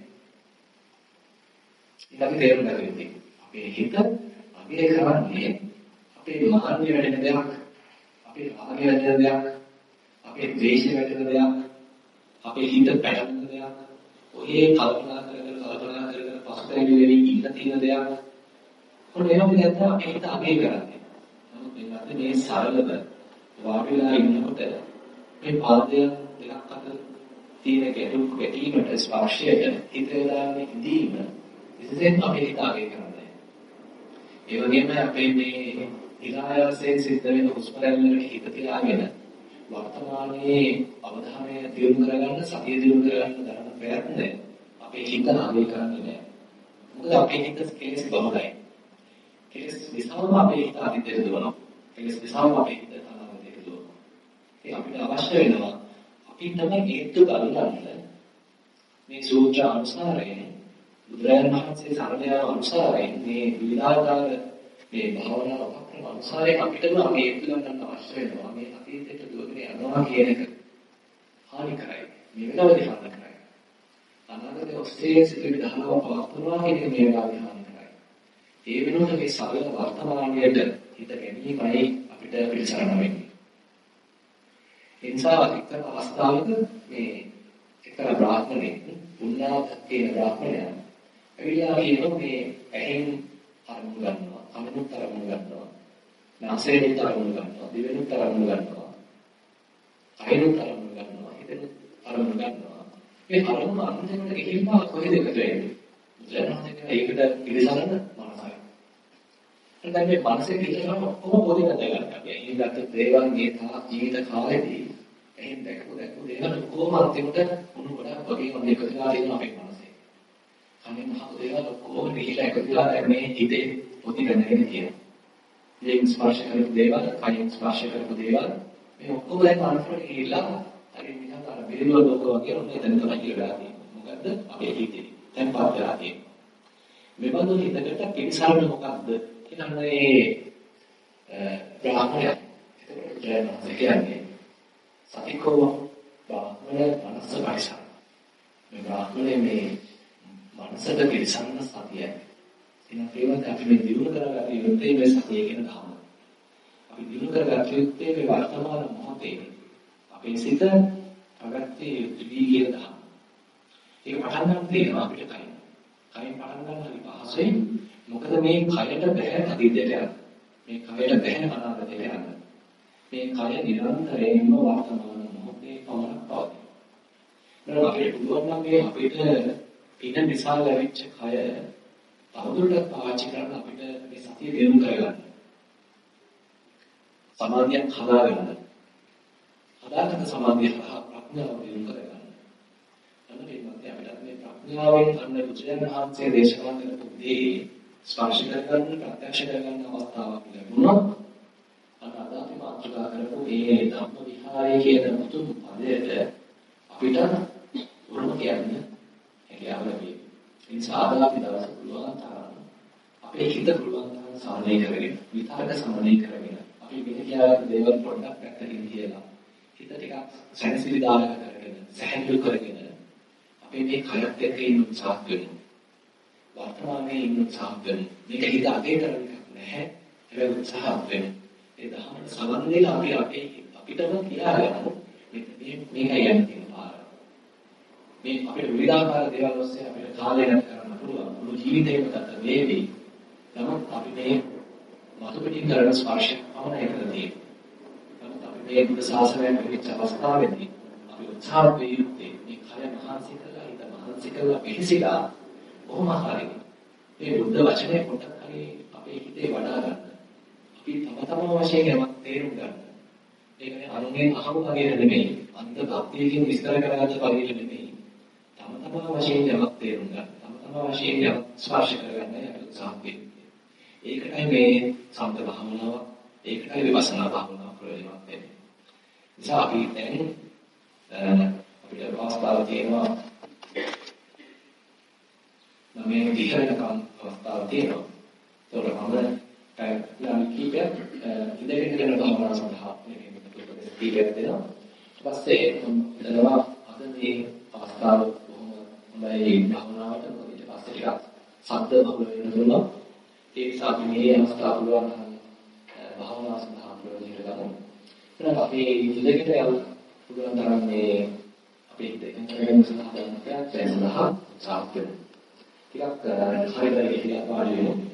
ඒක අපි තේරුම් ගන්න ඕනේ. අපේ හිත අගය කරන්නේ අපේ මාන්‍ය වැඩෙන දෙයක් අපේ රාගය වැටෙන දෙයක්, අපේ ද්වේෂය වැටෙන දෙයක්, අපේ හිත පැටලෙන දෙයක්, ඔහේ කල්පනා කර කර කල්පනා කර කර පසුතැවිලි වෙවි ඉන්න තියෙන දෙයක්. කොහොමද එහෙම නැත්නම් අපේ හිත අගේ කරන්නේ. නමුත් මේකට මේ සරලව වාඩිලා ඉන්නකොට මේ පාදය දෙකක් අතර තියෙන ගැටුම් ගැටීමට ස්පර්ශයට හිත දාන්නේ ඉදීම ඉතින් අපේ හිත අගේ කරන්නේ. ඒ වගේම අපේ මේ විලායවයෙන් සිද්ධ වෙන හුස්ම රැල්ලකට හිත තියාගෙන වර්තමානයේ අවධානය දියුණු කරගන්න සතිය දියුණු කරගන්න දරන ප්‍රයත්නය අපේ හිත නාමය කරන්නේ නැහැ. මොකද අපේ හිත කෙලෙස් බහුලයි. කෙලෙස් නිසාම අපේ හිත අදිතේ දුවනවා. කෙලෙස් නිසාම අපේ හිත අනාගතයට දුවනවා. ඒ අපිට අවශ්‍ය වෙනවා අපිටම හේතු ගන්නන්න මේ සූත්‍ර අනුසාරයෙන් බුදුරජාණන් වහන්සේ සරණ යාම අනුසාරයෙන් මේ විලාකාර මේ භාවනාව අනුසාරයෙන් අපිටම අපි ඒක ගන්න අවශ්‍ය වෙනවා. මේ අතීතයට දුවගෙන යනවා කියන එක හානි කරයි. මේ වෙලාවේදී හානි කරයි. අනාගතයේ ඔස්සේ සිදුවෙන දහනව පවත්වනවා කියන එක මේ වෙලාවේදී හානි කරයි. ඒ වෙනුවට මේ සරල වර්තමානයට හිත ගැනීමයි අපිට පිළිසරණ වෙන්නේ. ඒ නිසා එක්තරා අවස්ථාවක මේ එක්තරා බ්‍රාහ්මණෙක් උන්නාත කියන බ්‍රාහ්මණයා ඇවිල්ලා කියනවා මේ ඇහෙන් අරමුණු ගන්නවා, කනෙන් අරමුණු ගන්නවා, නාසයෙන් අරමුණු ගන්නවා, දිවෙන් අරමුණු ගන්නවා, කයෙන් අරමුණු ගන්නවා, හිතෙන් අරමුණු ගන්නවා. මේ අරමුණු අන්තිමට ගිහින් කොහෙද එකතු වෙන්නේ? බුදුරජාණන් ඒකට පිළිසරණ මනසයි. දැන් මේ මනසේ පිළිසරණ ඔක්කොම පොඩි කරගන්න. අපි ඉඳගත් දේවල් මේ තා ජීවිත කාලෙදී එහෙන් දැකපු දැකපු දේවල් ඔක්කොම අන්තිමට උණු ගොඩක් වගේ මොන එකතු වෙලා ඉන්න අපේ මනසේ. කන්නේ මහ දේවල් ඔක්කොම ගිහිලා එකතු වෙලා මේ හිතේ පොඩි වෙනගෙන තියෙනවා. මේ ස්පර්ශ කරපු දේවල්, කයින් ස්පර්ශ කරපු දේවල් මේ ඔක්කොම දැන් අන්තිමට ගිහිලා හරි නිකන් අර බෙරළුව ලෝක වගේ ඔන්න එතන තමයි කියලා තියෙන්නේ. මොකද්ද? අපේ හිතේ. දැන් පාත් වෙලා තියෙන්නේ. මෙබඳු හිතකට පිළිසරණ මොකක්ද? කියන්නේ බ්‍රාහ්මණය. ඒකට ජයමහස කියන්නේ සතිකෝ බ්‍රාහ්මණය මනස පරිසර. මේ බ්‍රාහ්මණය මේ මනසට පිළිසරණ සතියයි. එනම් ඒවත් අපි මේ දිනු කරගත යුත්තේ මේ සතිය කියන ධර්ම. අපි දිනු කරගත යුත්තේ මේ වර්තමාන මොහොතේ අපේ සිත ප්‍රගතිය යුතුයි කියන ධර්ම. ඒක පටන් ගන්න තියෙනවා අපිට කයින්. කයින් පටන් ගන්න හරි පහසුයි. මොකද මේ කයට බෑ අතීතයට යන්න. මේ කයට බෑ අනාගතයට යන්න. මේ කය නිරන්තරයෙන්ම වර්තමාන මොහොතේ පමණක් පවතී. නේද අපිට පුළුවන් නම් මේ අපිට ඉන්න නිසා ලැබිච්ච කය තවදුරටත් පාවිච්චි කරන්න අපිට මේ සතිය දිනු කරගන්න. සමාධියක් හදාගන්න. හදාගන්න සමාධිය හරහා ප්‍රඥාව දිනු කරගන්න. අන්න ඒ අපිට මේ ප්‍රඥාවෙන් අන්න බුදුරජාණන් වහන්සේ දේශනා කරපු දේ ස්පර්ශ කරගන්න ප්‍රත්‍යක්ෂ කරගන්න අවස්ථාවක් ලැබුණා. අන්න අද අපි මාතෘකා කරපු මේ ධම්ම විහාරය කියන මුතුන් පදයට අපිට උරුම කියන්න හැකියාව ලැබේ. ඒ නිසා අද අපි දවස් පුළුවන් තරම් අපේ හිත පුළුවන් තරම් සමනය කරගෙන විතරක සමනය කරගෙන අපි මෙහෙ කියලා දේවල් පොඩ්ඩක් පැත්තකින් කියලා හිත ටිකක් සැනසෙලිදායක කරගෙන සැහැල්ලු කරගෙන අපේ මේ කයත් එක්ක ඉන්න උත්සාහ කරනවා. වර්තමානයේ ඉන්න උත්සාහ කරනවා. මේක හිත අතේ කරන එකක් නැහැ. ඒක උත්සාහ වෙනවා. ඒ දහමට සමන් දෙලා අපි අපේ අපිටම කියාගන්න මේ මේකයි යන්නේ තියෙන පාර. මේ අපිට විවිධාකාර දේවල් ඔස්සේ අපිට කාලය ගත කරන්න පුළුවන්. මුළු ජීවිතේම ගත වේවි. නමුත් අපි මේ මතු පිටින් කරන ස්පර්ශය පමණයි කරලා තියෙන්නේ. නමුත් අපි මේ බුද්ධ ශාසනය පිළිච්ච අවස්ථාවේදී අපි උත්සාහ වේ යුත්තේ මේ කය මහන්සි කරලා හිත මහන්සි කරලා පිළිසිලා කොහොම හරි මේ බුද්ධ වචනේ පොඩ්ඩක් හරි අපේ හිතේ වඩා ගන්න. අපි තම තමන් වශයෙන් යමක් තේරුම් ගන්න. ඒකනේ අනුගෙන් අහමු වගේ නෙමෙයි. අන්ත භක්තියකින් විස්තර කරගත්ත වගේ නෙමෙයි. තම තමන් වශයෙන් යමක් තේරුම් ගන්න. තම තමන් වශයෙන් යමක් ස්පර්ශ කරගන්න අපි උත්සාහ වෙන්නේ. ඒකයි මේ සම්පත භාවනාව, ඒකයි විපස්සනා භාවනාව ප්‍රයෝජනවත් වෙන්නේ. නිසා අපි දැන් අපිට අවස්ථාව තියෙනවා මේ විහෙරණකම් අවස්ථාව තියෙනවා. ඒතකොට මම පැයලාම කීපයක් ඉඳගෙන කරන භාවනාව සඳහා මේ කීපයක් දෙනවා. ඊට පස්සේ එනවා අද මේ අවස්ථාව බොහොම හොඳයි භාවනාවට මොකද ඊට පස්සේ ටිකක් සද්ද බහුල වෙන දුන්නා. ඒ නිසා අපි මේ අවස්ථාව පුළුවන් භාවනාව සඳහා ප්‍රයෝජන ගමු. එහෙනම් අපි ඉඳගෙන යමු පුළුවන් තරම් මේ අපේ හිත එකඟ කරගන්න සඳහා දැන් සඳහා උත්සාහ කරමු. ටිකක් හරියට ගිහිලා පාඩු වෙනවා.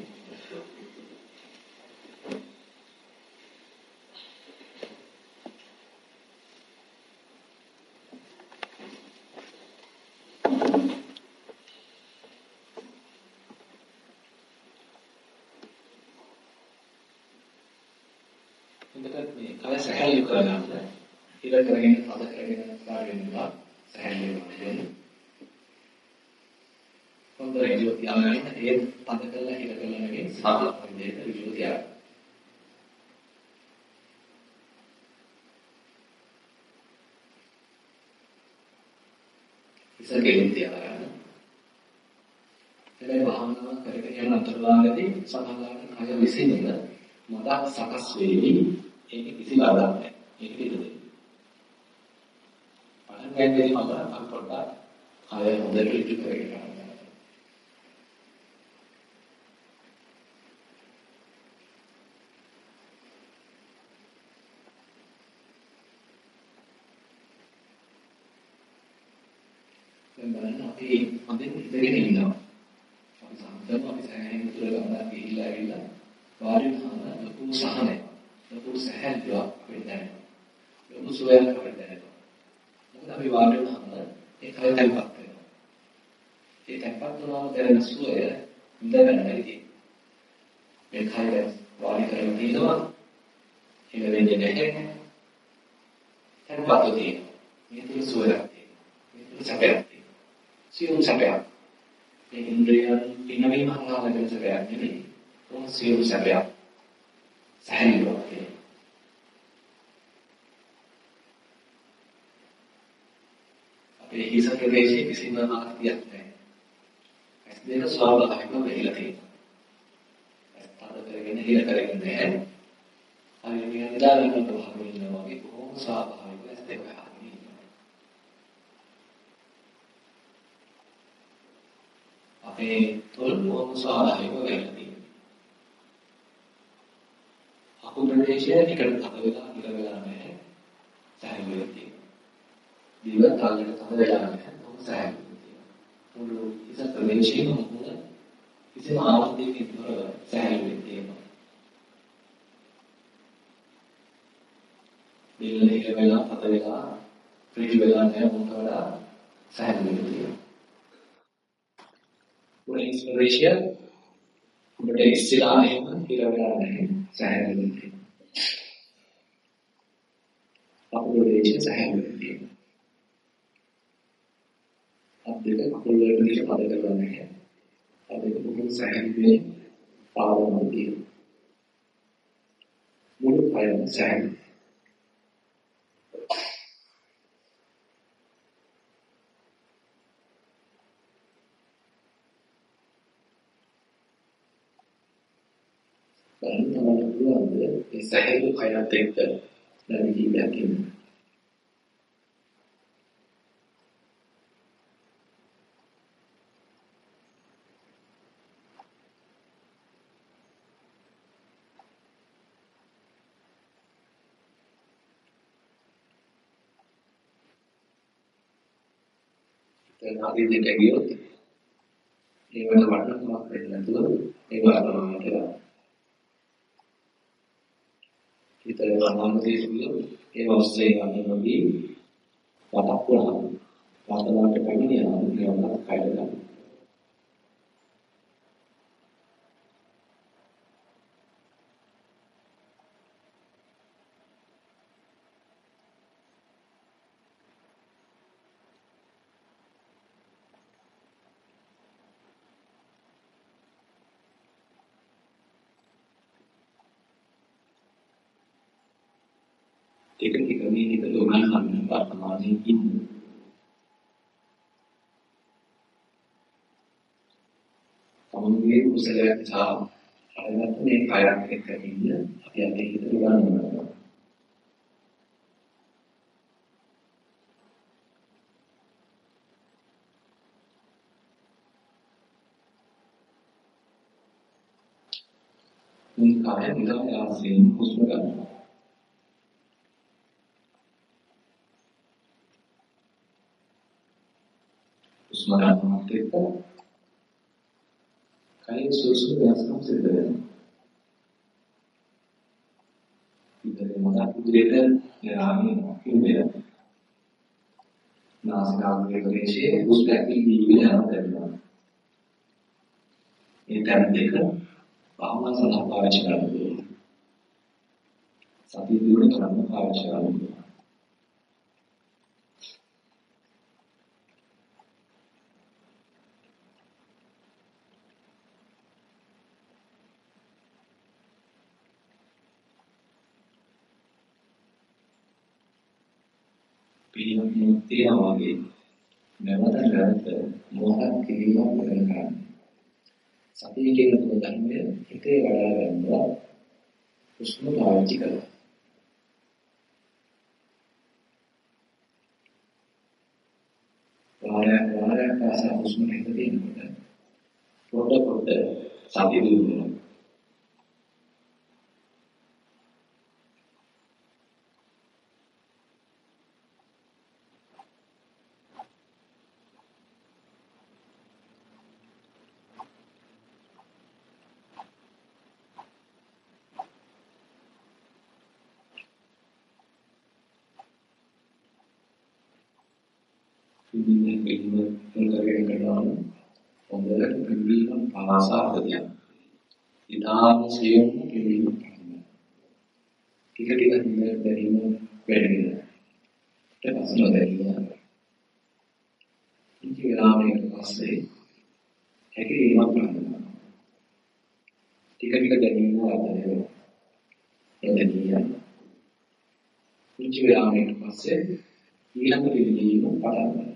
එතකොට මේ කය සැහැල්ලු කරගන්න. ඉර කරගෙන පද කරගෙන පාඩු වෙනවා. සැහැල්ලු වෙනවා. හොඳ රිජුව තියාගන්න ඒ පද කරලා හිර කරලා නෙවෙයි සාමාන්‍ය විදිහට රිජුව තියාගන්න. ඉස්සරගෙන තියාගන්න. එතන භාවනාව කරගෙන යන අතරවාරදී සමාධියට කය විසින්න මදක් සකස් වෙවි ඒක කිසි බාධාවක් නැහැ. ඒක පිටදේ. පටන් ගන්නදී මම අපි පොඩ්ඩක් කය හොඳට ඉටු කරගෙන යනවා. දැන් බලන්න අපි හොඳින් ඉඳගෙන ඉන්නවා. අපි සම්පූර්ණ අපි සෑහෙන දුර ගමනක් ගිහිල්ලා ඇවිල්ලා වාඩි වුණාම ලොකු සහනයක් ලොකු සැහැල්ලුවක් අපිට දැනෙනවා. ලොකු සුවයක් අපිට දැනෙනවා. මොකද අපි වාඩි වුණාම ඒ කය තැම්පත් වෙනවා. ඒ තැම්පත් වුණාම දැනෙන සුවය ඉඳගෙන නැති. මේ කය වාඩි කරගෙන තියෙනවා. ඒක වෙන්නේ නැහැ. තැම්පත් වෙනවා. මේක සුවයක් තියෙනවා. මේක සැපයක් තියෙනවා. සියුම් සැපයක්. මේ ඉන්ද්‍රියන් පිනවීම හංගා ලැබෙන සැපයක් නෙවෙයි. ඕන සියුම් සැපයක්. සැහැල්ලුවක් තියෙනවා. අපේ හිස ප්‍රදේශයේ කිසිම ආර්තියක් නැහැ. ඇස් දෙක ස්වාභාවිකව වෙහිලා තියෙනවා. ඇස් තද කරගෙන හිල කරගෙන නැහැ. හරි නිකන් නිදාගෙන බහම ඉන්නවා වගේ බොහොම ස්වාභාවිකව ඇස් දෙක වහගෙන ඉන්නවා. අපේ තොල් බොහොම ස්වාභාවිකව වෙහිලා තියෙනවා. අකු ප්‍රදේශය එකට තද වෙලා හිල වෙලා නැහැ. සැහැල්ලුවක් තියෙනවා. දිව තල්ලට තද වෙලා නැහැ. මොකද සෑහෙන්නේ. මුළු ඉස ප්‍රදේශයේම මුහුණ කිසිම ආවර්තයකින් තොරව සෑහෙන්නේ තියෙනවා. දිල්ල එක වෙලා තද වෙලා ප්‍රීති වෙලා නැහැ මොකට වඩා සෑහෙන්නේ තියෙනවා. මුළු ඉන්ස්පිරේෂන් ඔබට ඉස්සෙල්ලා එහෙම හිර වෙලා නැහැ. සෑහෙන්නේ තියෙනවා. අපේ දේශය සෑහෙන්නේ තියෙනවා. අත් දෙක කකුල් වලට දිග පද කරලා නැහැ. අත් දෙක බොහොම සැහැල්ලුවේ පාවනවා තියෙනවා. මුළු කයම සැහැල්ලු. බලන්න තමයි පුළුවන්ද මේ සැහැල්ලු කයත් එක්ක දැන් කීපයක් ඉන්නවා. දැන් අපි දෙක ගියොත් ඒවට වටිනකමක් වෙන්නේ නැතුව ඒ වගේම කියලා. හිතේ වනාමදී සිදුව ඒ ඔස්සේ යන්නේදී වටක් වුණා. වාතනාවට පැමිණියා නියමකට කයද ගන්න. ටික ටික මේ හිත උගන්වන්න වර්තමානයේ ඉන්න. තමන්ගේ කුසලයක් නිසා අරගත්ත මේ කයත් එක්ක ඉන්න අපි අපේ හිත උගන්වනවා. මේ කාය නිරායාසයෙන් හුස්ම ගන්නවා. හුස්ම ගන්නවත් එක්ක කය සුසු වෙනස්කම් සිද්ධ වෙනවා. ඉතින් මොකක්ද උදේට යාමී කිව්වේ නාසිකාග්‍රේ ප්‍රදේශයේ හුස්ම ඇතුළේ යනවා දැනෙනවා. ඒ තැන් දෙක භාවනා සඳහා පාවිච්චි කරන්න සතිය දියුණු කරන්න පාවිච්චි කරන්න තියෙනවා වගේ නැවත නැවත මොහොතක් කිරීමක් කරනවා. සතිය කියන ධර්මය හිතේ වඩා ගන්නවා. හුස්ම පාවිච්චි කරලා. වාරයක් වාරයක් පාසා හුස්ම හිත දෙනකොට පොඩ පොඩ සතිය දිනුනවා. පිළිමේ පිළිම කරගෙන කරනවා හොඳට පිළිම පාසා හදියා. ඊටාම සියුම් පිළිම ටික ටික හිමෙන් දැනීම වැඩි වෙනවා. ඊට පස්සේ දැනීම. ඉති විරාමයක පස්සේ හැකිරීමක් ගන්නවා. ටික ටික දැනීම වර්ධනය වෙනවා. එතනිය. ඉති විරාමයක පස්සේ ඊළඟ පිළිගැනීම පටන් ගන්නවා.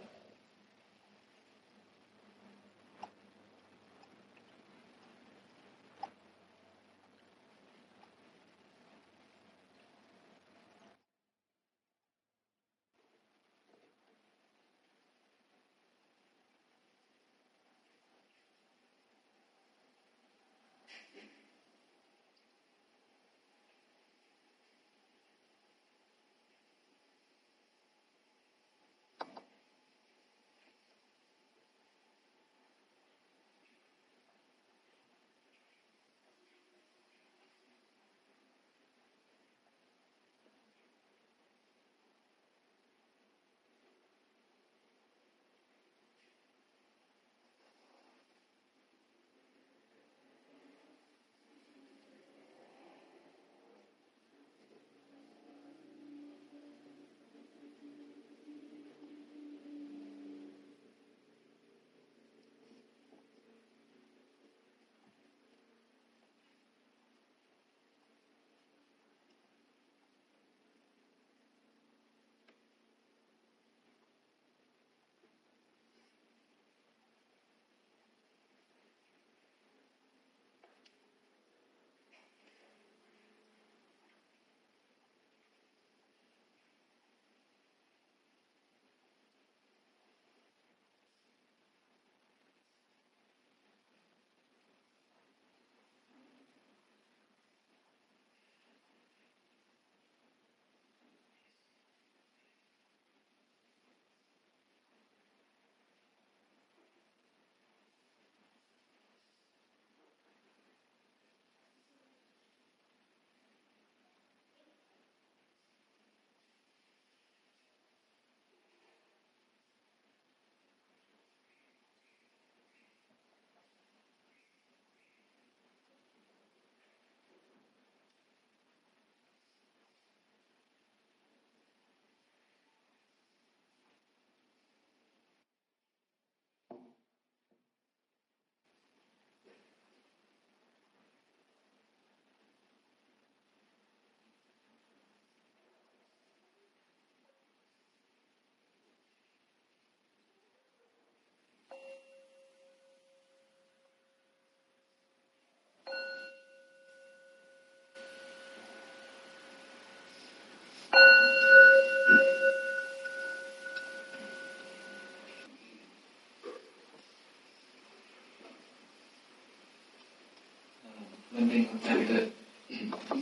මේ අපිට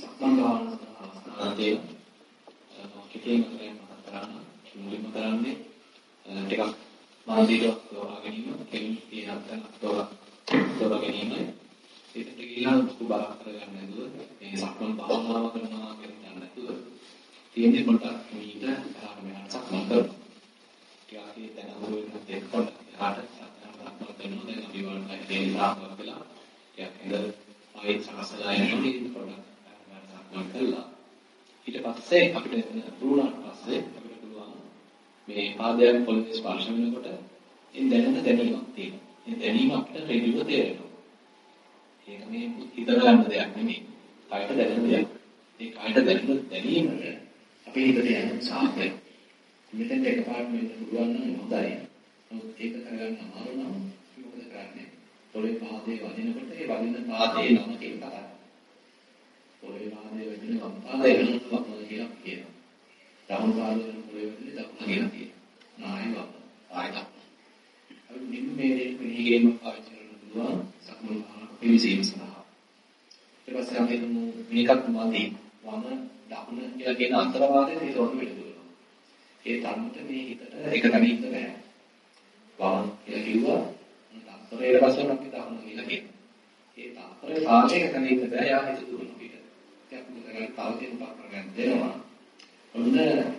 සක්මන් භාවනාව තියෙනවා. කිතේම කරේ මම කරන්න මුලින්ම කරන්නේ ටිකක් මානසිකව තෝරාගෙන ඉන්න කෙලින් තියෙන තෝරා තෝරා ගැනීම. ඒකට ගිහිලා දුක බල කරගන්න නැතුව මේ සක්මන් භාවනාව කරනවා කියන දන්නේ නැතුව තියෙන්නේ පොඩ්ඩක් මීට කරාම මෙහාට සක්මන් කරනවා. ටිකක් ඒ තැන හුරු වෙන දෙයක් පොඩ්ඩක් එහාට සක්මන් කරනවා. දැන් අපි වලට දෙන්නා කියලා ටිකක් ඉඳලා ආයෙත් සකසලා යනවා නේද පොඩ්ඩක් සක්මන් කළා ඊට පස්සේ අපිට පුරුණාට පස්සේ අපිට පුළුවන් මේ පාදයන් පොළවේ ස්පර්ශ වෙනකොට ඒ දැනෙන දැනීමක් තියෙනවා. ඒ දැනීම අපිට රෙඩිව තේරෙනවා. ඒක මේ හිතන ගන්න දෙයක් නෙමෙයි. කායට දැනෙන දෙයක්. ඒ කායට දැනෙන දැනීමට අපේ හිතට යන සාහය මෙතෙන් එකපාරට මෙන්න පුළුවන් නම් හොඳයි. නමුත් ඒක කරගන්න අමාරු නම් මොකද කරන්නේ? පොළේ පාදේ වදිනකොට ඒ වදින පාදේ නම කියලා කතා පොළේ පාදයේ වෙන්නේ වම් පාදයේ වෙන වම් කියලා කියනවා. දකුණු පාදයේ වෙන පොළේ වෙන්නේ දකුණ කියලා කියනවා. නායි වම් ආයි දකුණ. අපි මෙන්න මේ දේ මෙහිගෙම පාවිච්චි කරන්න පුළුවන් සක්මන් භාවනාව පිළිසීම සඳහා. ඊට පස්සේ අපි හිතමු මේකත් මදි. වම දකුණ කියලා කියන අන්තරවාදයේ හිත වගේ වෙනවා. ඒ තරමට මේ හිතට එක තැන ඉන්න බෑ. වම කියලා කිව්වා. තත්පර ඊට පස්සේ අපි දකුණ කියලා කියනවා. ඒ තත්පරේ කාලයක තැන ඉන්න බෑ. යා හිත දුවන පිට. ඒක මුදගල් තාවතින් පාපරගන්න දෙනවා. ඔන්න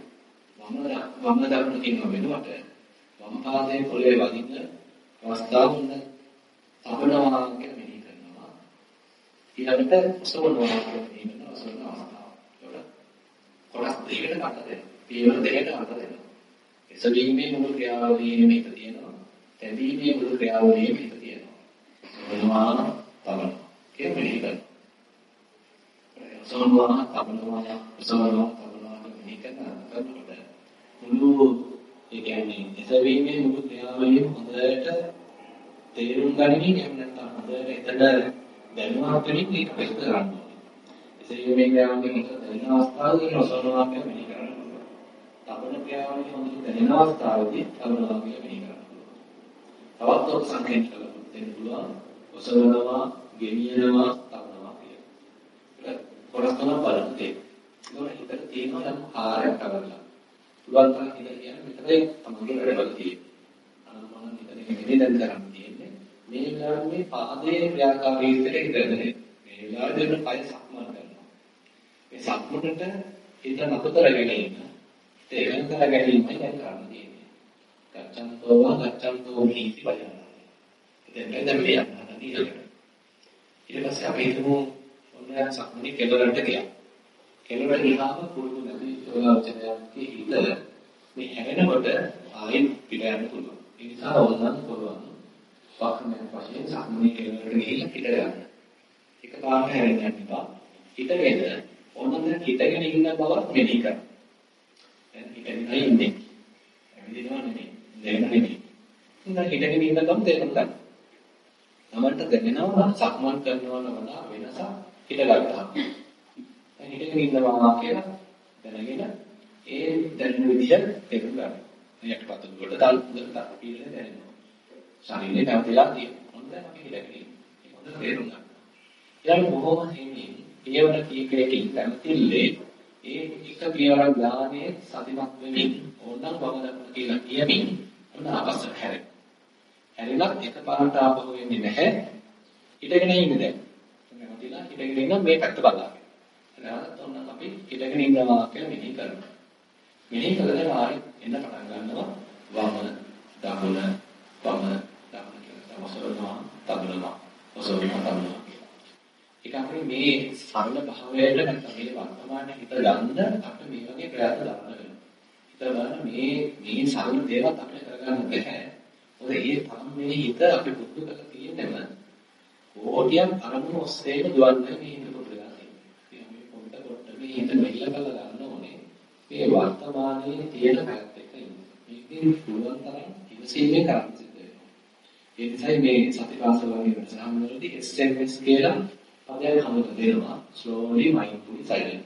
වම වම දකුණ කියනවා වෙනුවට වම පාදයේ පොළවේ වදින්න අවස්ථාව උන්න තබනවා කියලා මෙහි කරනවා. ඊළඟට ඔසවනවා කියලා මෙහි කරනවා. ඔසවන අවස්ථාව. ඒකට කොටස් දෙකකට ගන්න දෙනවා. පියවර දෙකකට ගන්න දෙනවා. එසවීමේ මුළු ක්‍රියාවලියේ මේක තියෙනවා. තැබීමේ මුළු ක්‍රියාවලියේ මේක තියෙනවා. ඔසවනවා තබනවා කියලා මෙහි කරනවා. ඔසවනවා තබනවා ඔසවනවා තබනවා කියලා මෙහි කරනවා. මුළු ඒ කියන්නේ එසවීමේ මුළු ක්‍රියාවලියම හොඳට තේරුම් ගනිමින් එහෙම නැත්නම් හොඳට එතන දැනුවත් වෙමින් මේක ප්‍රශ්න කරන්න ඕනේ. එසවීමේ ක්‍රියාවලිය හොඳට දැනෙන අවස්ථාවේදී ඔසවනවා කියලා මෙහි කරන්න පුළුවන්. තබන ක්‍රියාවලිය හොඳට දැනෙන අවස්ථාවේදී තබනවා කියලා මෙහි කරන්න පුළුවන්. තවත් ඔක් සංකේත කරලා දෙන්න පුළුවන්. ඔසවනවා, ගෙනියනවා, තබනවා කියලා. ඒක කොටස් තුනක් බලන්න තියෙනවා. ඒකට හිතට තියෙනවා යම් ආරයක් කරලා. පුළුවන් තරම් හිතට කියන්නේ මෙතන තමයි වැඩවල තියෙන්නේ. අනම්මන හිතට මෙහෙ දැන් කරන්න තියෙන්නේ. මේ වෙලාවේ මේ පාදයේ ක්‍රියාකාරීත්වයට හිතන්නේ. මේ වෙලාවේ දෙන්න කය සක්මන් කරනවා. මේ සක්මනට හිත නතර කරගෙන ඉන්න. තේරෙන කර ගැනීමයි දැන් කරන්න තියෙන්නේ. ගච්ඡන්තෝ වා ගච්ඡන්තෝ මිති බලන්න. ඉතින් දැන් මේ යන්න ඊළඟට. ඊට පස්සේ අපි හිතමු ඔන්න සක්මනේ කෙළවරට ගියා. කෙළවර ගියාම පුරුදු නැති යෝගාචරයන්ගේ හිත මේ හැරෙනකොට ආයෙත් පිට යන්න පුළුවන්. ඒ නිසා ඕනනම් පුළුවන්. වක්‍රමයන් වශයෙන් සම්මුතිය කෙරෙන්නට ගිහිල්ලා පිට යන්න. එක පාරට හැරෙන්න යන්න එපා. හිතගෙන ඕනනම් හිතගෙන ඉන්න බවත් මෙනෙහි කරන්න. දැන් හිතගෙන ඉන්නේ. ඇවිදිනවා නෙමෙයි. දැන් නෙමෙයි. ඉතින් හිතගෙන ඉන්න ගමන් තේරුම් ගන්න. තමන්ට දැනෙනවා සක්මන් කරනවා වඩා වෙනසක් හිත ගන්නවා. හිතගෙන ඉන්නවා කියලා දැනගෙන ඒ දැනෙන විදිය තේරුම් ගන්න. යටපත් වලට දාල් දාල් පීරේ දැනෙනවා. ශරීරේ නැවතිලා තියෙනවා. හොඳ අපි හිතගෙන ඉන්නේ. හොඳ තේරුම් ගන්න. ඊළඟ බොහොම හිමින් පියවර කීපයකින් පැමිණිල්ලේ ඒ එක පියවරක් ගානේ සතිමත් වෙමින් ඕනනම් වම දක්න කියලා කියමින් ඔන්න ආපස්සට හැරෙන්න. හැරිලත් එකපාරට ආපහු වෙන්නේ නැහැ. හිටගෙන ඉන්න දැන්. නැවතිලා හිටගෙන ඉන්න මේ පැත්ත බලන්න. නැවතත් ඔන්න අපි හිටගෙන ඉන්නවා කියලා මෙනෙහි කරනවා. මෙනෙහි කළා ආයෙ එන්න පටන් ගන්නවා වම දකුණ වම දකුණ කියලා ඔසවනවා තබනවා ඔසවනවා තබනවා ඒක අපේ මේ සරල භාවයට නැත්නම් මේ වර්තමානයේ හිත ගන්න අපිට මේ වගේ ප්‍රයත්න දාන්න වෙනවා. හිත ගන්න මේ මේ සරල දේවල් අපිට කරගන්න බැහැ. මොකද ඒ තරම් මේ හිත අපි පුරුදු කරලා තියෙනම කෝටියක් අරමුණු ඔස්සේම දුවන්නේ මේ හිත පුරුදු කරලා තියෙනවා. මේ පොඩ පොඩ මේ හිත මෙල්ල කරලා ගන්න ඕනේ. මේ වර්තමානයේ තියෙන පැත්ත එක ඉන්නේ. මේකෙන් පුළුවන් තරම් ඉවසීමෙන් කරන්න සිද්ධ වෙනවා. ඒ නිසා මේ සතිපාසල වගේ වැඩසටහන් වලදී SMS කියලා පදයක් හමුවට දෙනවා. slowly mindfully silent.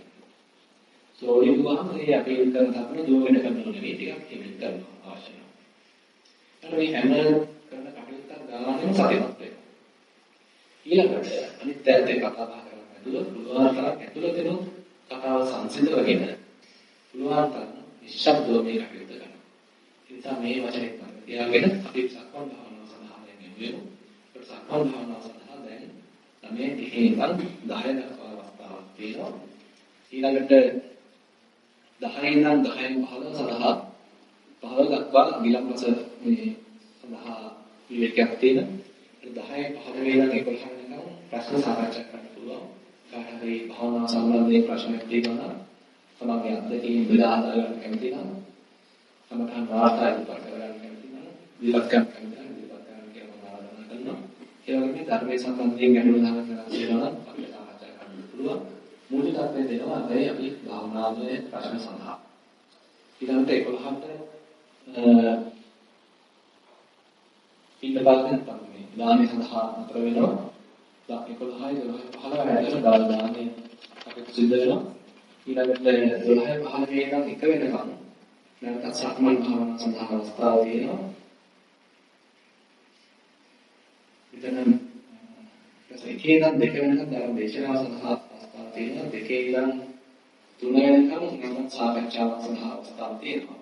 slowly දුවහම ඒ අපේ කරන තපන දුවගෙන කරනවා නෙවෙයි ටිකක් හිමින් කරනවා අවශ්‍යයි. එතකොට මේ හැම කරන කටයුත්තක් ගානෙම සතිපත් වෙනවා. ඊළඟට අනිත් පැත්තේ කතා බහ කරන්න ඇතුළත පුළුවන් තරම් ඇතුළතෙම කතාව සංසිඳවගෙන පුළුවන් තරම් නිශ්ශබ්දව මේ කටයුත්ත කරනවා. ඒ නිසා මේ වචනේ තමයි. එයාගෙන අපි සක්මන් භාවනාව සඳහා දැන් යමු. ඒකට සක්මන් භාවනාව සඳහා දැන් මේ තිහේ ඉඳන් 10 දක්වා අවස්ථාවක් තියෙනවා. ඊළඟට 10 ඉඳන් 10 15 සඳහා 15 දක්වා විලම්පස මේ සඳහා විවේකයක් තියෙන 10 15 ඉඳන් 11 වෙනකම් ප්‍රශ්න සාකච්ඡා කරන්න පුළුවන්. කාට හරි භාවනා සම්බන්ධයෙන් ප්‍රශ්නයක් තියෙනවා නම් තමන්ගේ අත්දැකීම් බෙදා හදා ගන්න කැමති නම් සමහරවිට වාර්තා ඉදපත් කරගන්න කැමති නම් විලක් ගන්න කැමති නම් විලක් ගන්න කියලා මම ආරාධනා කරනවා. ඒ වගේම ධර්මයේ සම්බන්ධයෙන් ගැටලු දහම් කරලා තියෙනවා නම් අපිට සාකච්ඡා කරන්න පුළුවන්. මූලික තත්ත්වය දෙනවා අපේ අපි භාවනාවේ ප්‍රශ්න සඳහා. ඊළඟට 11ට පින්න පාදයෙන් තමයි දානි සඳහා අතර වෙනවා. 11යි 12යි 15 වැඩිම දාන දානේ කටයුතු සිද්ධ වෙනවා. ඊළඟට 12 15 ඉඳන් එක වෙනකම් නැවතත් සක්මන් භාවනාව සඳහා අවස්ථාව තියෙනවා. එතන එකේ ඉඳන් දෙක වෙනකම් ධර්ම දේශනාව සඳහා අවස්ථාව තියෙනවා. දෙකේ ඉඳන් තුන වෙනකම් නැවත සාකච්ඡාවක් සඳහා අවස්ථාව තියෙනවා.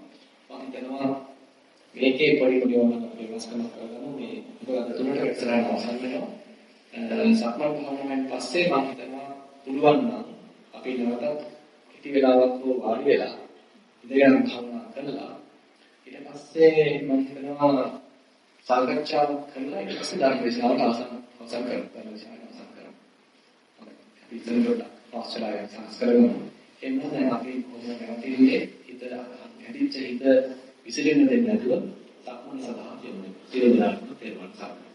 මම හිතනවා මේකේ වුණා වෙනස්කම් කරගන්න මේ මොකද තුනට ඉස්සරහට අවසන් වෙනවා. සක්මන් භාවනාවෙන් පස්සේ මම හිතනවා පුළුවන් නම් අපි නැවතත් කිටි වෙලාවක් හෝ වාඩි වෙලා ඉඳගෙන භාවනා කරලා ඊට පස්සේ මම හිතනවා සාකච්ඡාවක් කරලා ඊට පස්සේ ධර්ම දේශනාවට අවසන් අවසන් කරමු. ධර්ම දේශනාවට අවසන් කරමු. අපි ඉතින් පොඩ්ඩක් පාස්චලාවෙන් සංස්කරමු. එන්න අපි කොහොමද නැවතින්නේ හිත හැදිච්ච හිත විසිරෙන්න දෙන්නේ නැතුව සක්මන් සඳහා යොමු වෙනවා. සියලු දෙනාටම තේරුම් ගන්න.